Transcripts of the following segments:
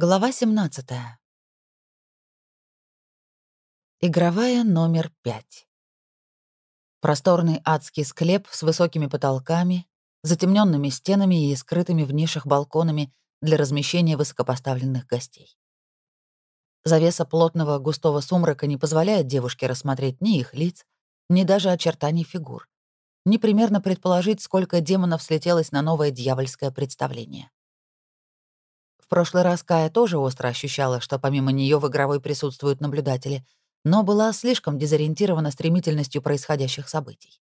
Глава 17. Игровая номер 5. Просторный адский склеп с высокими потолками, затемненными стенами и скрытыми в нишах балконами для размещения высокопоставленных гостей. Завеса плотного густого сумрака не позволяет девушке рассмотреть ни их лиц, ни даже очертаний фигур, ни примерно предположить, сколько демонов слетелось на новое дьявольское представление. В прошлый раз Кая тоже остро ощущала, что помимо нее в игровой присутствуют наблюдатели, но была слишком дезориентирована стремительностью происходящих событий.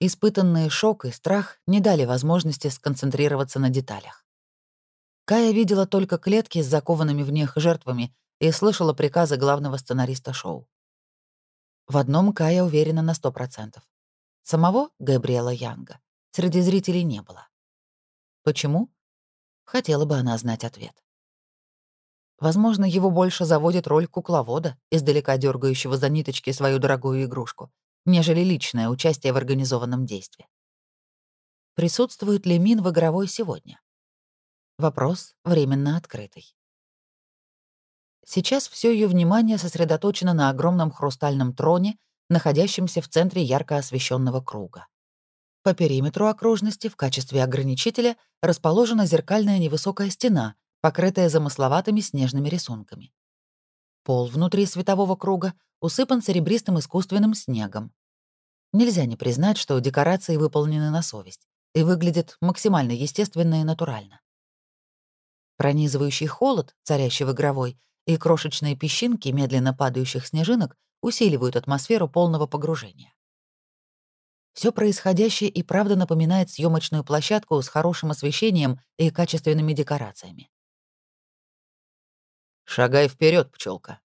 Испытанные шок и страх не дали возможности сконцентрироваться на деталях. Кая видела только клетки с закованными в них жертвами и слышала приказы главного сценариста шоу. В одном Кая уверена на сто процентов. Самого Габриэла Янга среди зрителей не было. Почему? Хотела бы она знать ответ. Возможно, его больше заводит роль кукловода, издалека дергающего за ниточки свою дорогую игрушку, нежели личное участие в организованном действии. Присутствует ли Мин в игровой сегодня? Вопрос временно открытый. Сейчас все ее внимание сосредоточено на огромном хрустальном троне, находящемся в центре ярко освещенного круга. По периметру окружности в качестве ограничителя расположена зеркальная невысокая стена, покрытая замысловатыми снежными рисунками. Пол внутри светового круга усыпан серебристым искусственным снегом. Нельзя не признать, что декорации выполнены на совесть и выглядят максимально естественно и натурально. Пронизывающий холод, царящий в игровой, и крошечные песчинки медленно падающих снежинок усиливают атмосферу полного погружения. Все происходящее и правда напоминает съемочную площадку с хорошим освещением и качественными декорациями. «Шагай вперед, пчелка.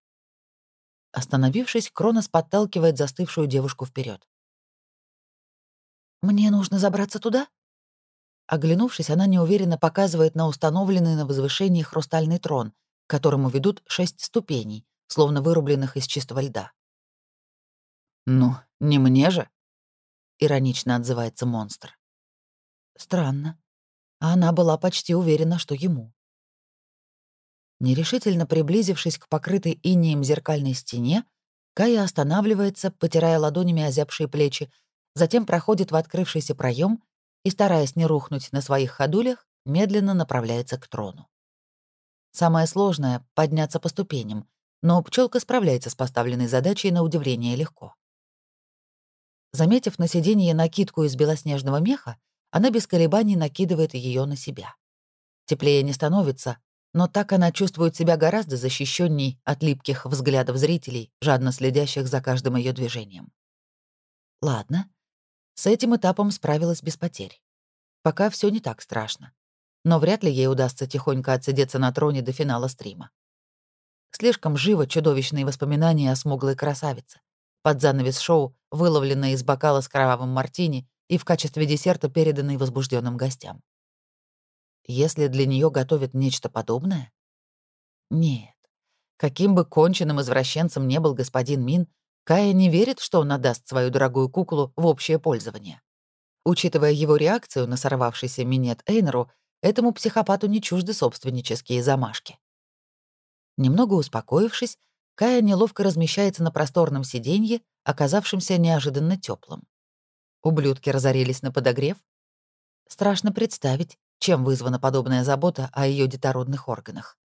Остановившись, Кронос подталкивает застывшую девушку вперед. «Мне нужно забраться туда?» Оглянувшись, она неуверенно показывает на установленный на возвышении хрустальный трон, к которому ведут шесть ступеней, словно вырубленных из чистого льда. «Ну, не мне же», иронично отзывается монстр. Странно. А она была почти уверена, что ему. Нерешительно приблизившись к покрытой инеем зеркальной стене, Кая останавливается, потирая ладонями озябшие плечи, затем проходит в открывшийся проем и, стараясь не рухнуть на своих ходулях, медленно направляется к трону. Самое сложное — подняться по ступеням, но пчелка справляется с поставленной задачей на удивление легко. Заметив на сиденье накидку из белоснежного меха, она без колебаний накидывает ее на себя. Теплее не становится, но так она чувствует себя гораздо защищенней от липких взглядов зрителей, жадно следящих за каждым ее движением. Ладно, с этим этапом справилась без потерь. Пока все не так страшно. Но вряд ли ей удастся тихонько отсидеться на троне до финала стрима. Слишком живо чудовищные воспоминания о смуглой красавице под занавес шоу, выловленная из бокала с кровавым мартини и в качестве десерта переданной возбужденным гостям. Если для нее готовят нечто подобное? Нет. Каким бы конченным извращенцем не был господин Мин, Кая не верит, что он отдаст свою дорогую куклу в общее пользование. Учитывая его реакцию на сорвавшийся минет Эйнеру, этому психопату не чужды собственнические замашки. Немного успокоившись, Кая неловко размещается на просторном сиденье, оказавшемся неожиданно теплым. Ублюдки разорились на подогрев. Страшно представить, чем вызвана подобная забота о ее детородных органах.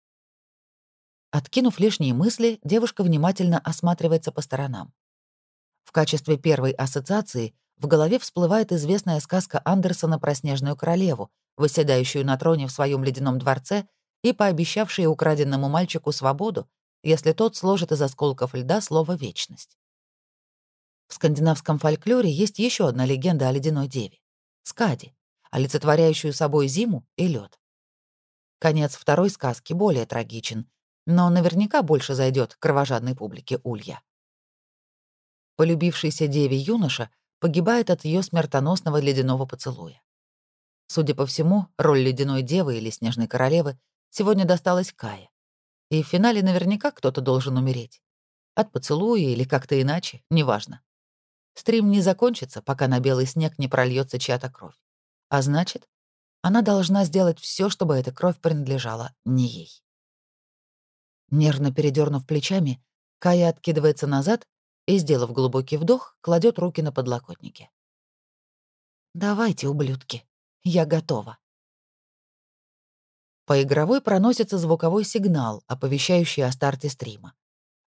Откинув лишние мысли, девушка внимательно осматривается по сторонам. В качестве первой ассоциации в голове всплывает известная сказка Андерсона про снежную королеву, выседающую на троне в своем ледяном дворце и пообещавшую украденному мальчику свободу если тот сложит из осколков льда слово «вечность». В скандинавском фольклоре есть еще одна легенда о ледяной деве — Скади, олицетворяющую собой зиму и лед. Конец второй сказки более трагичен, но наверняка больше зайдет кровожадной публике Улья. Полюбившийся деве юноша погибает от ее смертоносного ледяного поцелуя. Судя по всему, роль ледяной девы или снежной королевы сегодня досталась Кае. И в финале наверняка кто-то должен умереть. От поцелуя или как-то иначе, неважно. Стрим не закончится, пока на белый снег не прольется чья-то кровь. А значит, она должна сделать все, чтобы эта кровь принадлежала не ей. Нервно передернув плечами, Кая откидывается назад и, сделав глубокий вдох, кладет руки на подлокотники. «Давайте, ублюдки, я готова». По игровой проносится звуковой сигнал, оповещающий о старте стрима.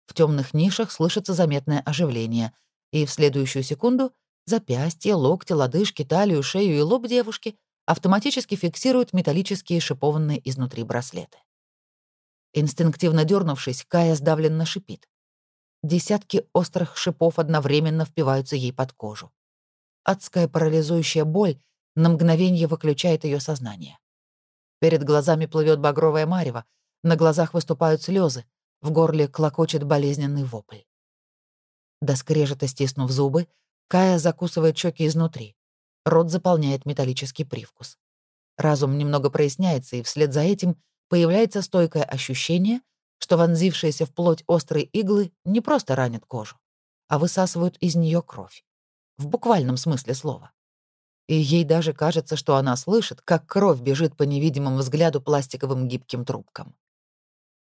В темных нишах слышится заметное оживление, и в следующую секунду запястья, локти, лодыжки, талию, шею и лоб девушки автоматически фиксируют металлические шипованные изнутри браслеты. Инстинктивно дернувшись, Кая сдавленно шипит. Десятки острых шипов одновременно впиваются ей под кожу. Адская парализующая боль на мгновение выключает ее сознание. Перед глазами плывет багровое марево, на глазах выступают слезы, в горле клокочет болезненный вопль. До скрежета стиснув зубы, Кая закусывает щеки изнутри. Рот заполняет металлический привкус. Разум немного проясняется, и вслед за этим появляется стойкое ощущение, что вонзившиеся в плоть острые иглы не просто ранят кожу, а высасывают из нее кровь. В буквальном смысле слова и ей даже кажется, что она слышит, как кровь бежит по невидимому взгляду пластиковым гибким трубкам.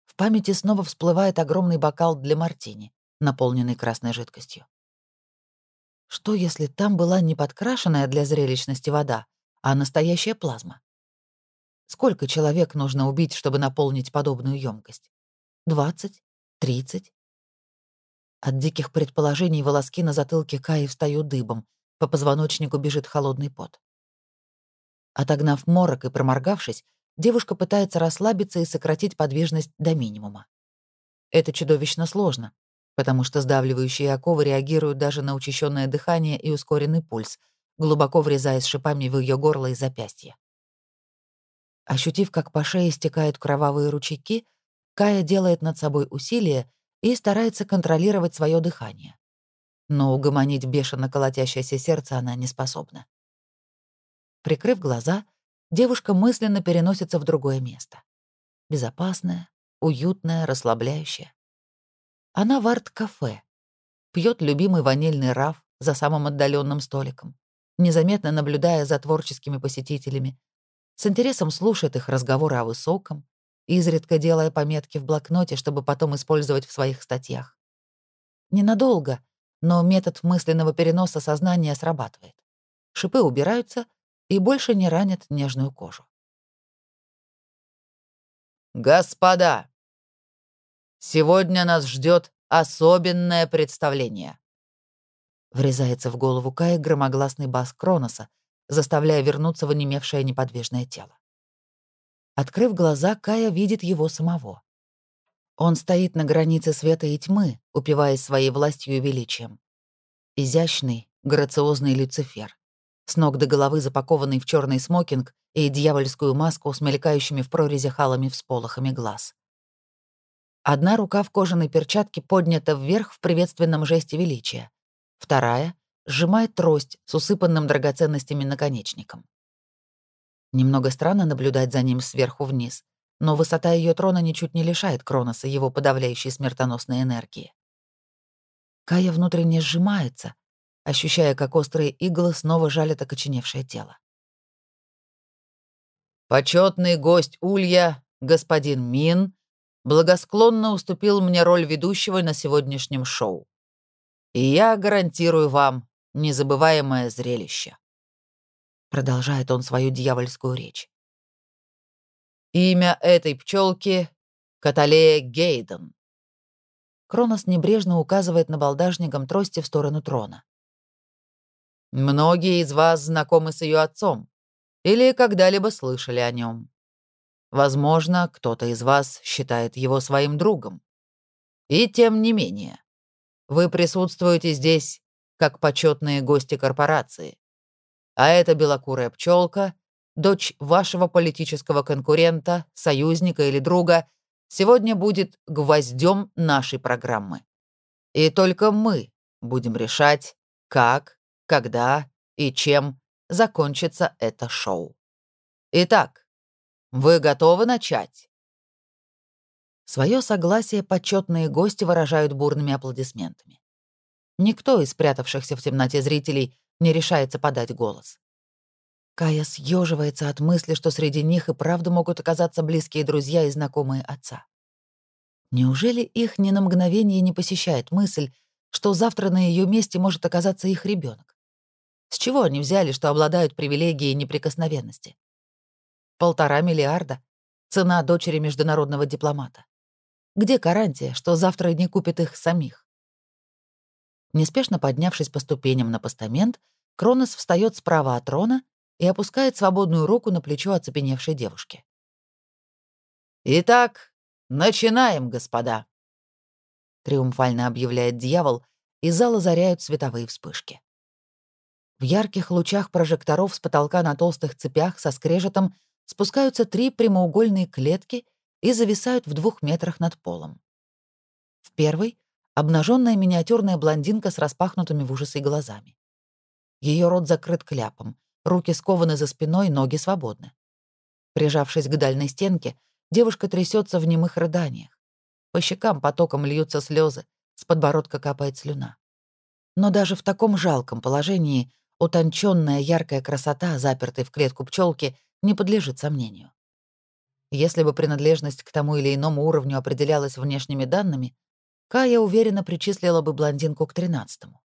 В памяти снова всплывает огромный бокал для мартини, наполненный красной жидкостью. Что, если там была не подкрашенная для зрелищности вода, а настоящая плазма? Сколько человек нужно убить, чтобы наполнить подобную емкость? Двадцать? Тридцать? От диких предположений волоски на затылке Каи встают дыбом, по позвоночнику бежит холодный пот. Отогнав морок и проморгавшись, девушка пытается расслабиться и сократить подвижность до минимума. Это чудовищно сложно, потому что сдавливающие оковы реагируют даже на учащенное дыхание и ускоренный пульс, глубоко врезаясь шипами в ее горло и запястье. Ощутив, как по шее стекают кровавые ручейки, Кая делает над собой усилие и старается контролировать свое дыхание но угомонить бешено колотящееся сердце она не способна. Прикрыв глаза, девушка мысленно переносится в другое место. Безопасное, уютное, расслабляющее. Она в арт-кафе, пьет любимый ванильный раф за самым отдаленным столиком, незаметно наблюдая за творческими посетителями, с интересом слушает их разговоры о высоком, изредка делая пометки в блокноте, чтобы потом использовать в своих статьях. Ненадолго, но метод мысленного переноса сознания срабатывает. Шипы убираются и больше не ранят нежную кожу. «Господа, сегодня нас ждет особенное представление», врезается в голову Кая громогласный бас Кроноса, заставляя вернуться в онемевшее неподвижное тело. Открыв глаза, Кая видит его самого. Он стоит на границе света и тьмы, упиваясь своей властью и величием. Изящный, грациозный Люцифер, с ног до головы запакованный в черный смокинг и дьявольскую маску с мелькающими в прорезях алыми всполохами глаз. Одна рука в кожаной перчатке поднята вверх в приветственном жесте величия, вторая сжимает трость с усыпанным драгоценностями наконечником. Немного странно наблюдать за ним сверху вниз, но высота ее трона ничуть не лишает Кроноса его подавляющей смертоносной энергии. Кая внутренне сжимается, ощущая, как острые иглы снова жалят окоченевшее тело. Почетный гость Улья, господин Мин, благосклонно уступил мне роль ведущего на сегодняшнем шоу. И я гарантирую вам незабываемое зрелище. Продолжает он свою дьявольскую речь. Имя этой пчелки — Каталея Гейден. Кронос небрежно указывает на балдажником трости в сторону трона. «Многие из вас знакомы с ее отцом или когда-либо слышали о нем. Возможно, кто-то из вас считает его своим другом. И тем не менее, вы присутствуете здесь как почетные гости корпорации. А эта белокурая пчелка дочь вашего политического конкурента, союзника или друга, сегодня будет гвоздем нашей программы. И только мы будем решать, как, когда и чем закончится это шоу. Итак, вы готовы начать? Свое согласие почетные гости выражают бурными аплодисментами. Никто из спрятавшихся в темноте зрителей не решается подать голос. Кая съеживается от мысли, что среди них и правда могут оказаться близкие друзья и знакомые отца. Неужели их ни на мгновение не посещает мысль, что завтра на ее месте может оказаться их ребенок? С чего они взяли, что обладают привилегией неприкосновенности? Полтора миллиарда — цена дочери международного дипломата. Где гарантия, что завтра не купит их самих? Неспешно поднявшись по ступеням на постамент, Кронос встает справа от трона и опускает свободную руку на плечо оцепеневшей девушки. «Итак, начинаем, господа!» Триумфально объявляет дьявол, и зал озаряют световые вспышки. В ярких лучах прожекторов с потолка на толстых цепях со скрежетом спускаются три прямоугольные клетки и зависают в двух метрах над полом. В первой — обнаженная миниатюрная блондинка с распахнутыми в ужасе глазами. Ее рот закрыт кляпом, руки скованы за спиной, ноги свободны. Прижавшись к дальней стенке, девушка трясется в немых рыданиях. По щекам потоком льются слезы, с подбородка капает слюна. Но даже в таком жалком положении утонченная яркая красота, запертой в клетку пчелки, не подлежит сомнению. Если бы принадлежность к тому или иному уровню определялась внешними данными, Кая уверенно причислила бы блондинку к тринадцатому.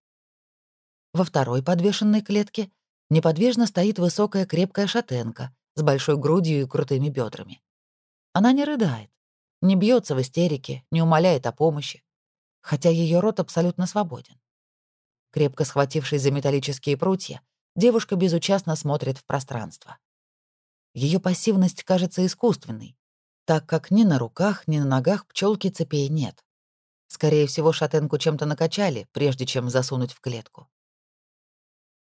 Во второй подвешенной клетке неподвижно стоит высокая крепкая шатенка с большой грудью и крутыми бедрами. Она не рыдает, не бьется в истерике, не умоляет о помощи, хотя ее рот абсолютно свободен. Крепко схватившись за металлические прутья, девушка безучастно смотрит в пространство. Ее пассивность кажется искусственной, так как ни на руках, ни на ногах пчелки цепей нет. Скорее всего, шатенку чем-то накачали, прежде чем засунуть в клетку.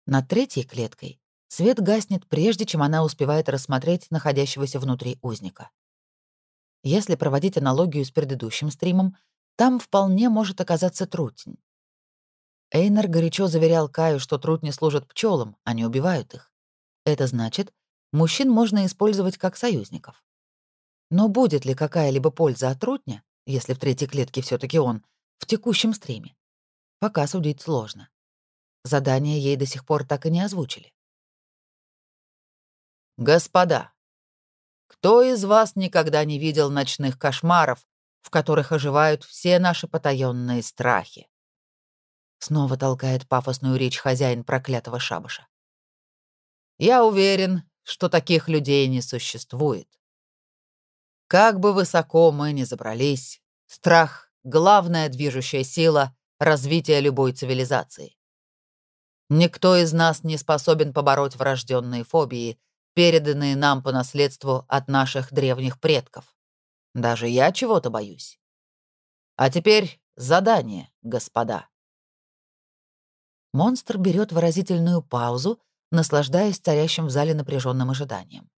Над третьей клеткой свет гаснет, прежде чем она успевает рассмотреть находящегося внутри узника. Если проводить аналогию с предыдущим стримом, там вполне может оказаться трутень. Эйнер горячо заверял Каю, что трутни служат пчелам, а не убивают их. Это значит, мужчин можно использовать как союзников. Но будет ли какая-либо польза от трутня, если в третьей клетке все таки он, в текущем стриме? Пока судить сложно. Задание ей до сих пор так и не озвучили. «Господа, кто из вас никогда не видел ночных кошмаров, в которых оживают все наши потаенные страхи?» Снова толкает пафосную речь хозяин проклятого шабаша. «Я уверен, что таких людей не существует. Как бы высоко мы ни забрались, страх — главная движущая сила развития любой цивилизации. Никто из нас не способен побороть врожденные фобии, переданные нам по наследству от наших древних предков. Даже я чего-то боюсь. А теперь задание, господа. Монстр берет выразительную паузу, наслаждаясь царящим в зале напряженным ожиданием.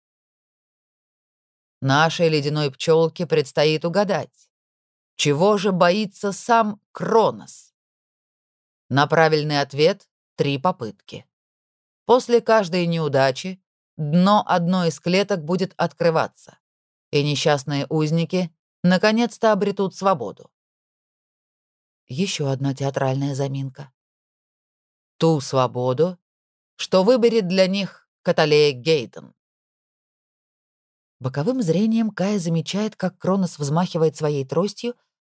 Нашей ледяной пчелке предстоит угадать, чего же боится сам Кронос. На правильный ответ три попытки. После каждой неудачи дно одной из клеток будет открываться, и несчастные узники наконец-то обретут свободу. Еще одна театральная заминка. Ту свободу, что выберет для них Каталея Гейден. Боковым зрением Кая замечает, как Кронос взмахивает своей тростью,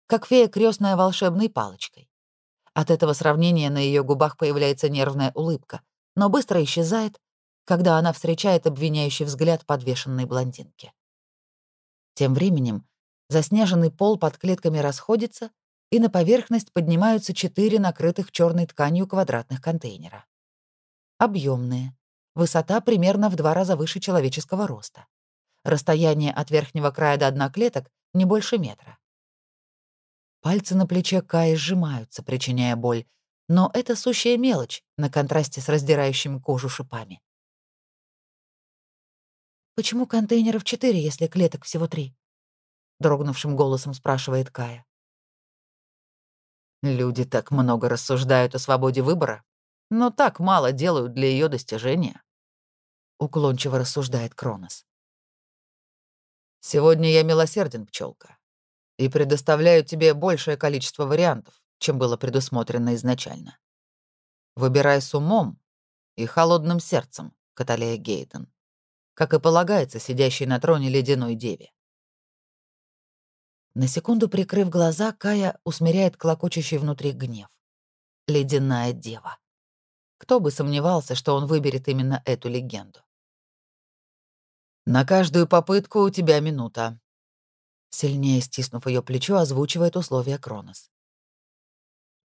как фея крестная волшебной палочкой. От этого сравнения на ее губах появляется нервная улыбка, но быстро исчезает, когда она встречает обвиняющий взгляд подвешенной блондинки. Тем временем заснеженный пол под клетками расходится, и на поверхность поднимаются четыре накрытых черной тканью квадратных контейнера. Объемные, высота примерно в два раза выше человеческого роста. Расстояние от верхнего края до дна клеток не больше метра. Пальцы на плече Каи сжимаются, причиняя боль, но это сущая мелочь на контрасте с раздирающими кожу шипами. «Почему контейнеров четыре, если клеток всего три?» — дрогнувшим голосом спрашивает Кая. «Люди так много рассуждают о свободе выбора, но так мало делают для ее достижения», — уклончиво рассуждает Кронос. «Сегодня я милосерден, пчелка и предоставляю тебе большее количество вариантов, чем было предусмотрено изначально. Выбирай с умом и холодным сердцем, Каталея Гейден, как и полагается сидящей на троне ледяной деве. На секунду прикрыв глаза, Кая усмиряет клокочущий внутри гнев. Ледяная дева. Кто бы сомневался, что он выберет именно эту легенду. «На каждую попытку у тебя минута», — сильнее стиснув ее плечо, озвучивает условия Кронос.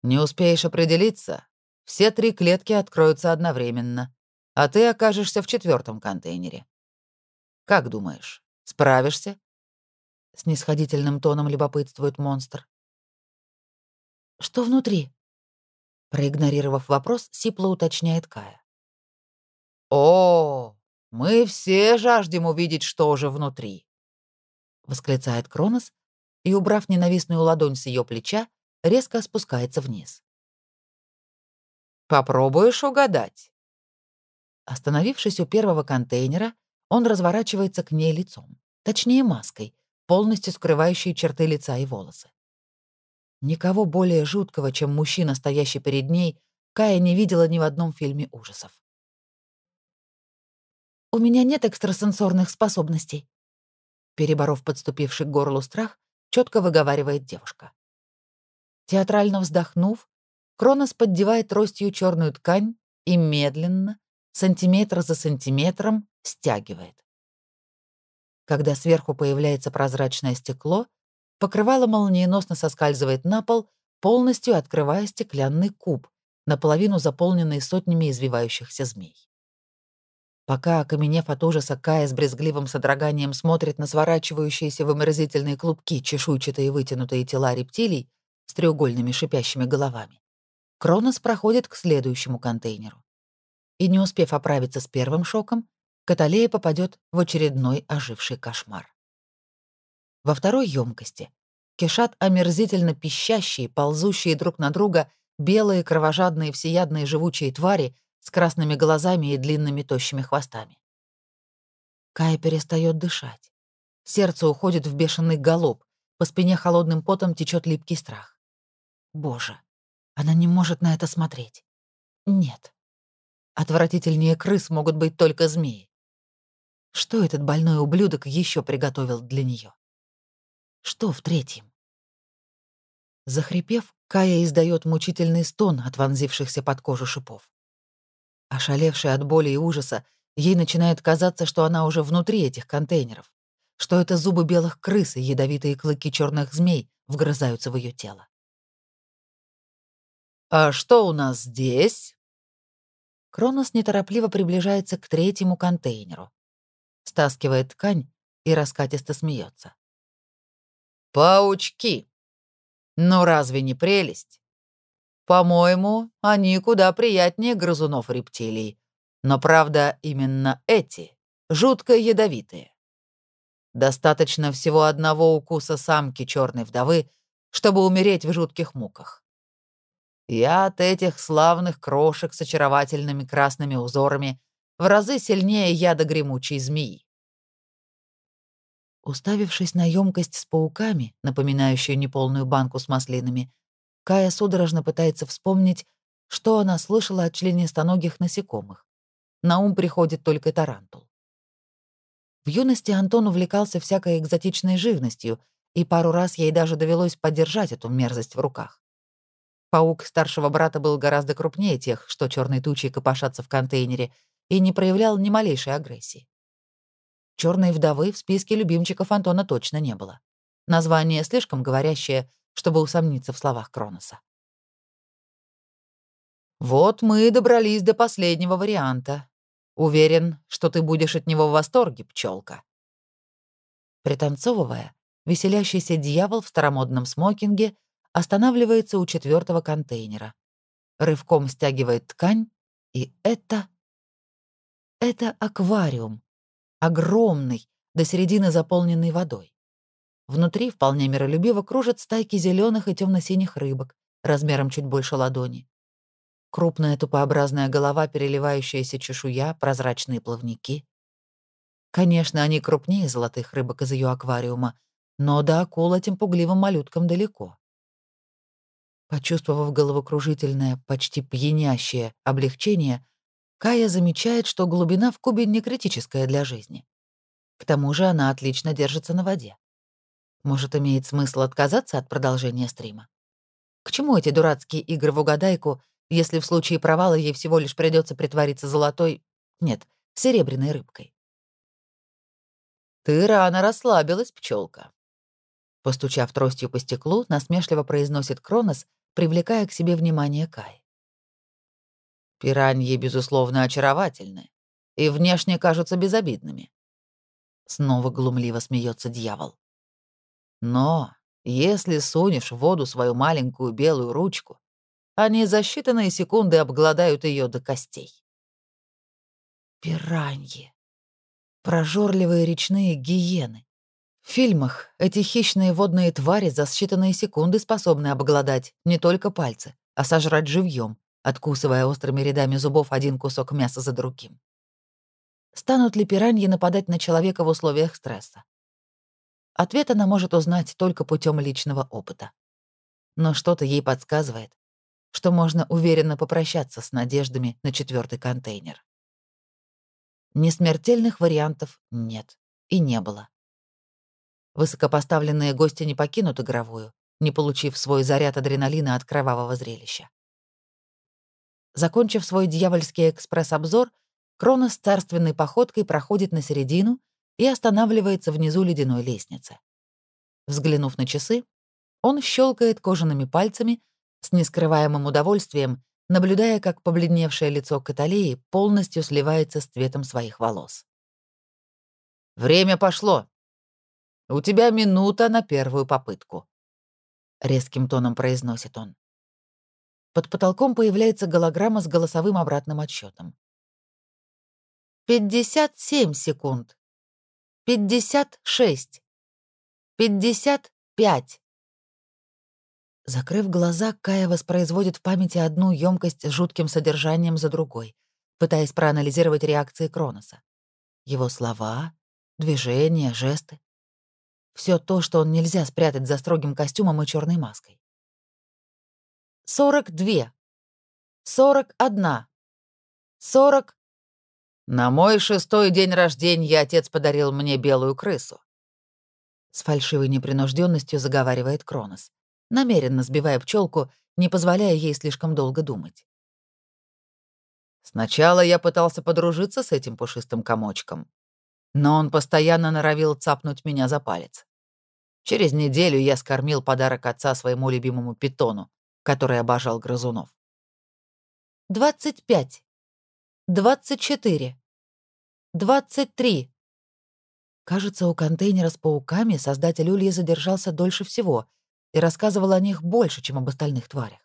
«Не успеешь определиться, все три клетки откроются одновременно, а ты окажешься в четвертом контейнере. Как думаешь, справишься?» Снисходительным тоном любопытствует монстр. «Что внутри?» Проигнорировав вопрос, Сипло уточняет Кая. «О, мы все жаждем увидеть, что же внутри!» Восклицает Кронос и, убрав ненавистную ладонь с ее плеча, резко спускается вниз. Попробуешь угадать?» Остановившись у первого контейнера, он разворачивается к ней лицом, точнее маской, полностью скрывающей черты лица и волосы. Никого более жуткого, чем мужчина, стоящий перед ней, Кая не видела ни в одном фильме ужасов. «У меня нет экстрасенсорных способностей», переборов подступивший к горлу страх, четко выговаривает девушка. Театрально вздохнув, Кронос поддевает тростью черную ткань и медленно, сантиметр за сантиметром, стягивает. Когда сверху появляется прозрачное стекло, покрывало молниеносно соскальзывает на пол, полностью открывая стеклянный куб, наполовину заполненный сотнями извивающихся змей. Пока, окаменев от ужаса, Кая с брезгливым содроганием смотрит на сворачивающиеся в омерзительные клубки чешуйчатые вытянутые тела рептилий с треугольными шипящими головами, Кронос проходит к следующему контейнеру. И не успев оправиться с первым шоком, Каталея попадет в очередной оживший кошмар. Во второй емкости кишат омерзительно пищащие, ползущие друг на друга белые кровожадные всеядные живучие твари с красными глазами и длинными тощими хвостами. Кая перестает дышать. Сердце уходит в бешеный галоп, по спине холодным потом течет липкий страх. Боже, она не может на это смотреть. Нет. Отвратительнее крыс могут быть только змеи. Что этот больной ублюдок еще приготовил для нее? Что в третьем? Захрипев, Кая издает мучительный стон от вонзившихся под кожу шипов. Ошалевшая от боли и ужаса, ей начинает казаться, что она уже внутри этих контейнеров, что это зубы белых крыс и ядовитые клыки черных змей вгрызаются в ее тело. «А что у нас здесь?» Кронос неторопливо приближается к третьему контейнеру. Стаскивает ткань и раскатисто смеется. «Паучки! Ну разве не прелесть? По-моему, они куда приятнее грызунов рептилий. Но правда, именно эти, жутко ядовитые. Достаточно всего одного укуса самки черной вдовы, чтобы умереть в жутких муках. Яд этих славных крошек с очаровательными красными узорами в разы сильнее яда гремучей змеи. Уставившись на емкость с пауками, напоминающую неполную банку с маслинами, Кая судорожно пытается вспомнить, что она слышала о членистоногих насекомых. На ум приходит только тарантул. В юности Антон увлекался всякой экзотичной живностью, и пару раз ей даже довелось подержать эту мерзость в руках. Паук старшего брата был гораздо крупнее тех, что черной тучей копошатся в контейнере, и не проявлял ни малейшей агрессии. Черной вдовы в списке любимчиков Антона точно не было. Название слишком говорящее, чтобы усомниться в словах Кроноса. «Вот мы и добрались до последнего варианта. Уверен, что ты будешь от него в восторге, пчелка. Пританцовывая, веселящийся дьявол в старомодном смокинге — останавливается у четвертого контейнера. Рывком стягивает ткань, и это... Это аквариум. Огромный, до середины заполненный водой. Внутри вполне миролюбиво кружат стайки зеленых и темно-синих рыбок, размером чуть больше ладони. Крупная тупообразная голова, переливающаяся чешуя, прозрачные плавники. Конечно, они крупнее золотых рыбок из ее аквариума, но до акул этим пугливым малюткам далеко. Почувствовав головокружительное, почти пьянящее облегчение, Кая замечает, что глубина в кубе не критическая для жизни. К тому же она отлично держится на воде. Может, имеет смысл отказаться от продолжения стрима? К чему эти дурацкие игры в угадайку, если в случае провала ей всего лишь придется притвориться золотой... Нет, серебряной рыбкой? «Ты рано расслабилась, пчелка. Постучав тростью по стеклу, насмешливо произносит Кронос, привлекая к себе внимание Кай. Пираньи, безусловно, очаровательны и внешне кажутся безобидными. Снова глумливо смеется дьявол. Но если сунешь в воду свою маленькую белую ручку, они за считанные секунды обгладают ее до костей. Пираньи. Прожорливые речные гиены. В фильмах эти хищные водные твари за считанные секунды способны обглодать не только пальцы, а сожрать живьем, откусывая острыми рядами зубов один кусок мяса за другим. Станут ли пираньи нападать на человека в условиях стресса? Ответ она может узнать только путем личного опыта. Но что-то ей подсказывает, что можно уверенно попрощаться с надеждами на четвертый контейнер. Несмертельных вариантов нет и не было. Высокопоставленные гости не покинут игровую, не получив свой заряд адреналина от кровавого зрелища. Закончив свой дьявольский экспресс-обзор, Кронос царственной походкой проходит на середину и останавливается внизу ледяной лестницы. Взглянув на часы, он щелкает кожаными пальцами с нескрываемым удовольствием, наблюдая, как побледневшее лицо Каталеи полностью сливается с цветом своих волос. «Время пошло. У тебя минута на первую попытку», — резким тоном произносит он. Под потолком появляется голограмма с голосовым обратным отсчетом. «Пятьдесят семь секунд. Пятьдесят шесть. Пятьдесят пять». Закрыв глаза, Кая воспроизводит в памяти одну емкость с жутким содержанием за другой, пытаясь проанализировать реакции Кроноса. Его слова, движения, жесты. Все то, что он нельзя спрятать за строгим костюмом и черной маской. Сорок две. Сорок одна. Сорок... На мой шестой день рождения отец подарил мне белую крысу. С фальшивой непринужденностью заговаривает Кронос намеренно сбивая пчелку, не позволяя ей слишком долго думать. Сначала я пытался подружиться с этим пушистым комочком, но он постоянно норовил цапнуть меня за палец. Через неделю я скормил подарок отца своему любимому питону, который обожал грызунов. «Двадцать пять. Двадцать четыре. Двадцать три». Кажется, у контейнера с пауками создатель Улья задержался дольше всего и рассказывал о них больше, чем об остальных тварях.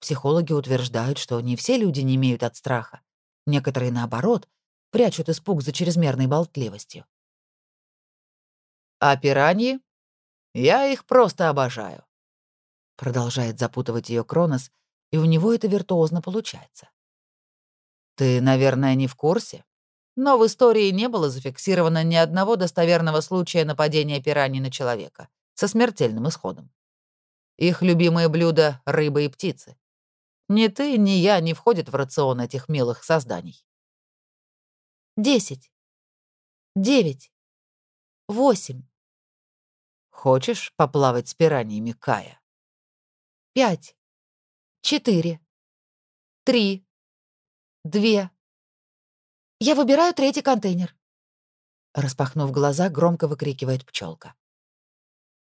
Психологи утверждают, что не все люди не имеют от страха. Некоторые, наоборот, прячут испуг за чрезмерной болтливостью. «А пираньи? Я их просто обожаю», — продолжает запутывать ее Кронос, и у него это виртуозно получается. «Ты, наверное, не в курсе, но в истории не было зафиксировано ни одного достоверного случая нападения пираний на человека со смертельным исходом. Их любимое блюдо — рыба и птицы. Ни ты, ни я не входят в рацион этих милых созданий. Десять. Девять. Восемь. Хочешь поплавать с пираньями, Кая? Пять. Четыре. Три. Две. Я выбираю третий контейнер. Распахнув глаза, громко выкрикивает пчелка.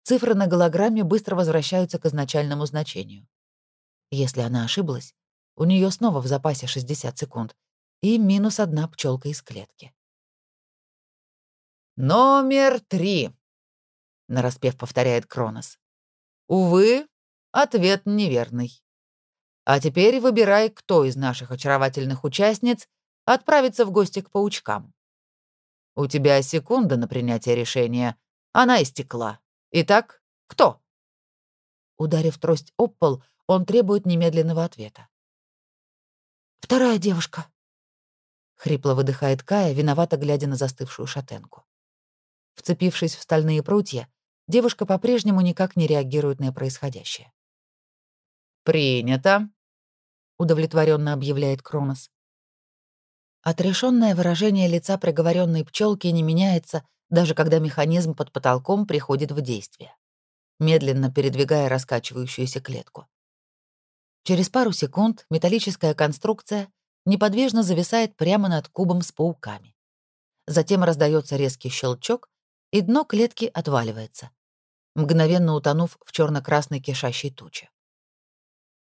Цифры на голограмме быстро возвращаются к изначальному значению. Если она ошиблась, у нее снова в запасе 60 секунд и минус одна пчелка из клетки. «Номер три», — нараспев повторяет Кронос. «Увы, ответ неверный. А теперь выбирай, кто из наших очаровательных участниц отправится в гости к паучкам. У тебя секунда на принятие решения, она истекла. Итак, кто? Ударив трость об пол, он требует немедленного ответа. «Вторая девушка», — хрипло выдыхает Кая, виновато глядя на застывшую шатенку. Вцепившись в стальные прутья, девушка по-прежнему никак не реагирует на происходящее. «Принято», — удовлетворенно объявляет Кронос. Отрешенное выражение лица приговоренной пчелки не меняется, даже когда механизм под потолком приходит в действие, медленно передвигая раскачивающуюся клетку. Через пару секунд металлическая конструкция неподвижно зависает прямо над кубом с пауками. Затем раздается резкий щелчок, и дно клетки отваливается, мгновенно утонув в черно красной кишащей туче.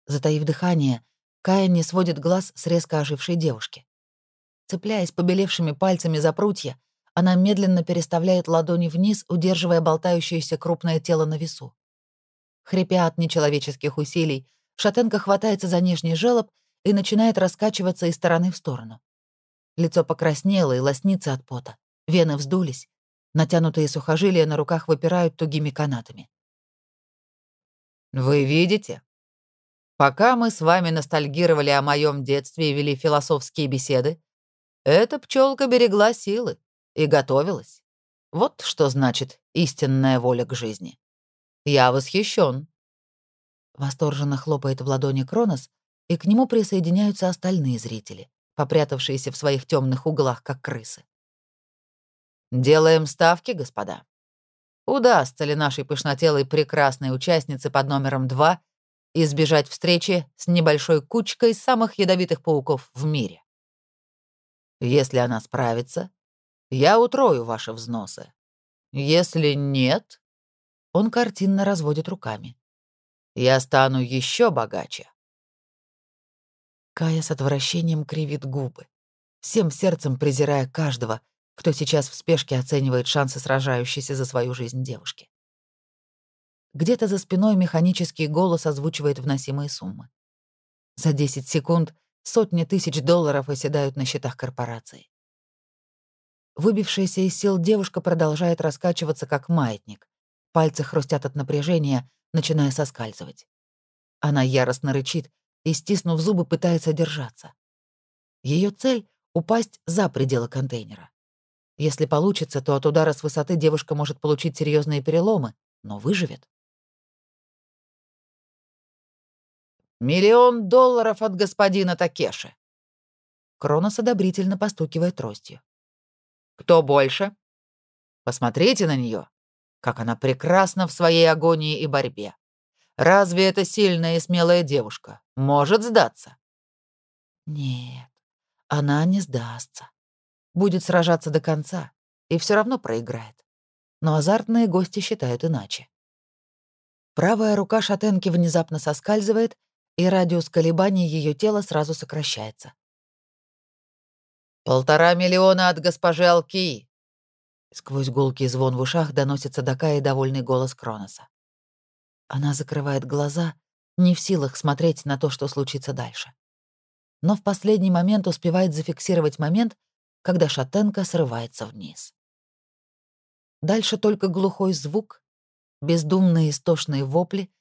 Затаив дыхание, Кая не сводит глаз с резко ожившей девушки. Цепляясь побелевшими пальцами за прутья, она медленно переставляет ладони вниз, удерживая болтающееся крупное тело на весу. Хрипя от нечеловеческих усилий, Шатенка хватается за нижний желоб и начинает раскачиваться из стороны в сторону. Лицо покраснело и лоснится от пота, вены вздулись, натянутые сухожилия на руках выпирают тугими канатами. «Вы видите? Пока мы с вами ностальгировали о моем детстве и вели философские беседы, эта пчелка берегла силы и готовилась. Вот что значит истинная воля к жизни. Я восхищен. Восторженно хлопает в ладони Кронос, и к нему присоединяются остальные зрители, попрятавшиеся в своих темных углах, как крысы. «Делаем ставки, господа. Удастся ли нашей пышнотелой прекрасной участнице под номером два избежать встречи с небольшой кучкой самых ядовитых пауков в мире? Если она справится, я утрою ваши взносы. Если нет...» Он картинно разводит руками. «Я стану еще богаче». Кая с отвращением кривит губы, всем сердцем презирая каждого, кто сейчас в спешке оценивает шансы сражающейся за свою жизнь девушки. Где-то за спиной механический голос озвучивает вносимые суммы. За 10 секунд Сотни тысяч долларов оседают на счетах корпорации. Выбившаяся из сил девушка продолжает раскачиваться, как маятник. Пальцы хрустят от напряжения, начиная соскальзывать. Она яростно рычит и, стиснув зубы, пытается держаться. Ее цель — упасть за пределы контейнера. Если получится, то от удара с высоты девушка может получить серьезные переломы, но выживет. Миллион долларов от господина Такеши. Кронос одобрительно постукивает тростью. Кто больше? Посмотрите на нее, как она прекрасна в своей агонии и борьбе. Разве эта сильная и смелая девушка может сдаться? Нет, она не сдастся. Будет сражаться до конца и все равно проиграет. Но азартные гости считают иначе. Правая рука шатенки внезапно соскальзывает, и радиус колебаний ее тела сразу сокращается. «Полтора миллиона от госпожи Алки!» Сквозь гулкий звон в ушах доносится до Каи довольный голос Кроноса. Она закрывает глаза, не в силах смотреть на то, что случится дальше. Но в последний момент успевает зафиксировать момент, когда шатенка срывается вниз. Дальше только глухой звук, бездумные истошные вопли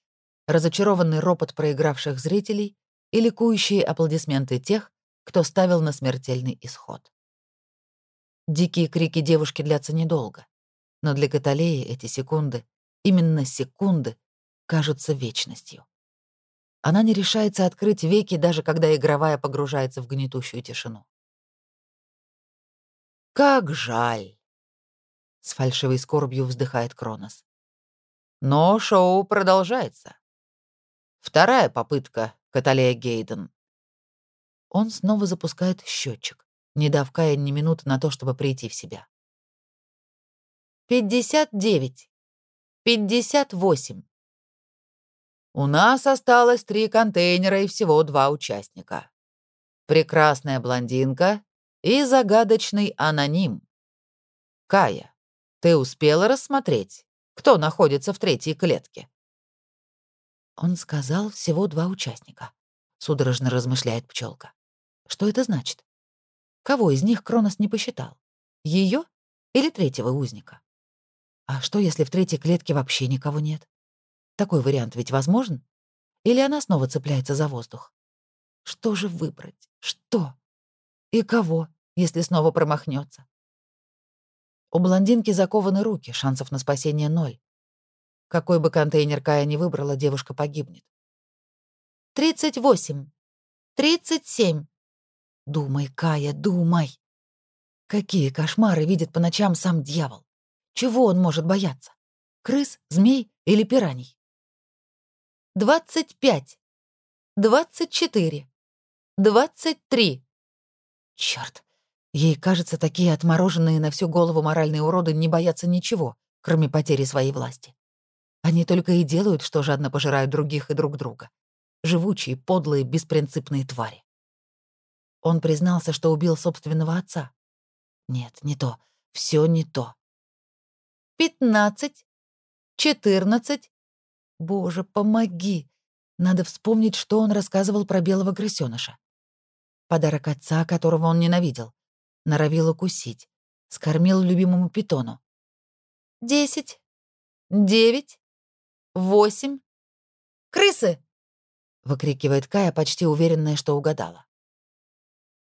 разочарованный ропот проигравших зрителей и ликующие аплодисменты тех, кто ставил на смертельный исход. Дикие крики девушки длятся недолго, но для Каталеи эти секунды, именно секунды, кажутся вечностью. Она не решается открыть веки, даже когда игровая погружается в гнетущую тишину. «Как жаль!» — с фальшивой скорбью вздыхает Кронос. «Но шоу продолжается. Вторая попытка, Каталея Гейден. Он снова запускает счетчик, не дав Кае ни минуты на то, чтобы прийти в себя. «Пятьдесят девять. Пятьдесят восемь. У нас осталось три контейнера и всего два участника. Прекрасная блондинка и загадочный аноним. Кая, ты успела рассмотреть, кто находится в третьей клетке? Он сказал всего два участника. Судорожно размышляет пчелка. Что это значит? Кого из них Кронос не посчитал? Ее или третьего узника? А что, если в третьей клетке вообще никого нет? Такой вариант ведь возможен? Или она снова цепляется за воздух? Что же выбрать? Что? И кого, если снова промахнется? У блондинки закованы руки, шансов на спасение ноль. Какой бы контейнер Кая ни выбрала, девушка погибнет. «Тридцать восемь. Тридцать семь». Думай, Кая, думай. Какие кошмары видит по ночам сам дьявол? Чего он может бояться? Крыс, змей или пираний? «Двадцать пять! Двадцать четыре! Двадцать три!» Черт! Ей кажется, такие отмороженные на всю голову моральные уроды не боятся ничего, кроме потери своей власти. Они только и делают, что жадно пожирают других и друг друга. Живучие, подлые, беспринципные твари. Он признался, что убил собственного отца. Нет, не то. Все не то. «Пятнадцать! Четырнадцать! Боже, помоги! Надо вспомнить, что он рассказывал про белого крысёныша. Подарок отца, которого он ненавидел. Норовил укусить. Скормил любимому питону. «Десять! Девять! Восемь! Крысы!» — выкрикивает Кая, почти уверенная, что угадала.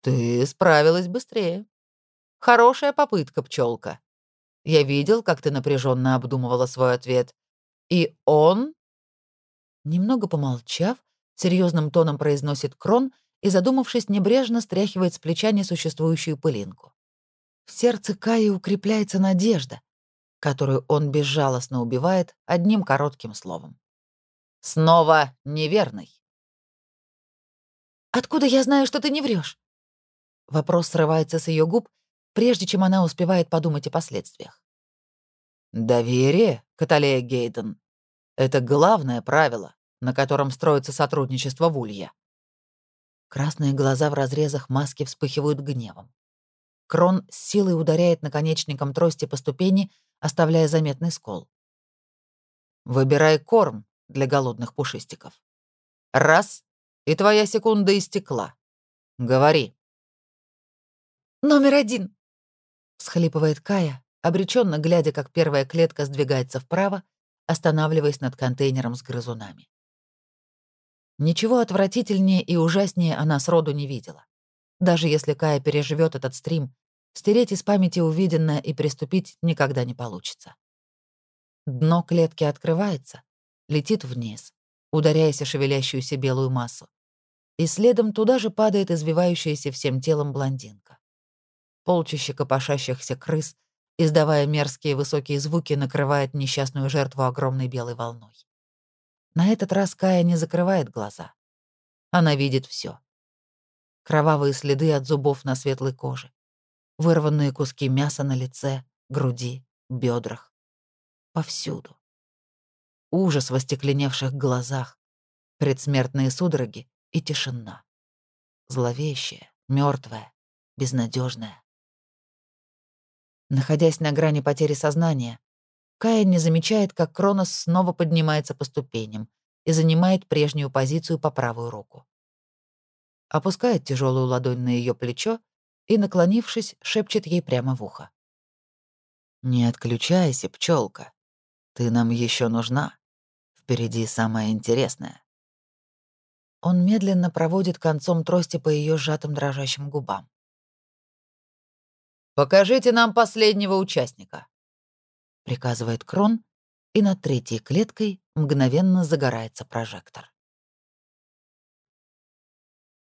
«Ты справилась быстрее. Хорошая попытка, пчелка. Я видел, как ты напряженно обдумывала свой ответ. И он...» Немного помолчав, серьезным тоном произносит Крон и, задумавшись, небрежно стряхивает с плеча несуществующую пылинку. В сердце Каи укрепляется надежда, которую он безжалостно убивает одним коротким словом. «Снова неверный». «Откуда я знаю, что ты не врешь? Вопрос срывается с ее губ, прежде чем она успевает подумать о последствиях. «Доверие, Каталея Гейден, — это главное правило, на котором строится сотрудничество в Улье». Красные глаза в разрезах маски вспыхивают гневом. Крон с силой ударяет наконечником трости по ступени, оставляя заметный скол. «Выбирай корм для голодных пушистиков. Раз — и твоя секунда истекла. Говори». «Номер один!» — всхлипывает Кая, обреченно глядя, как первая клетка сдвигается вправо, останавливаясь над контейнером с грызунами. Ничего отвратительнее и ужаснее она сроду не видела. Даже если Кая переживет этот стрим, стереть из памяти увиденное и приступить никогда не получится. Дно клетки открывается, летит вниз, ударяясь о шевелящуюся белую массу. И следом туда же падает извивающаяся всем телом блондинка. Полчище копошащихся крыс, издавая мерзкие высокие звуки, накрывает несчастную жертву огромной белой волной. На этот раз Кая не закрывает глаза. Она видит все. Кровавые следы от зубов на светлой коже, вырванные куски мяса на лице, груди, бедрах. Повсюду. Ужас в остекленевших глазах, предсмертные судороги и тишина. Зловещая, мертвая, безнадежная. Находясь на грани потери сознания, Кая не замечает, как Кронос снова поднимается по ступеням и занимает прежнюю позицию по правую руку. Опускает тяжелую ладонь на ее плечо и, наклонившись, шепчет ей прямо в ухо. «Не отключайся, пчелка. Ты нам еще нужна. Впереди самое интересное». Он медленно проводит концом трости по ее сжатым дрожащим губам. «Покажите нам последнего участника», приказывает Крон, и над третьей клеткой мгновенно загорается прожектор.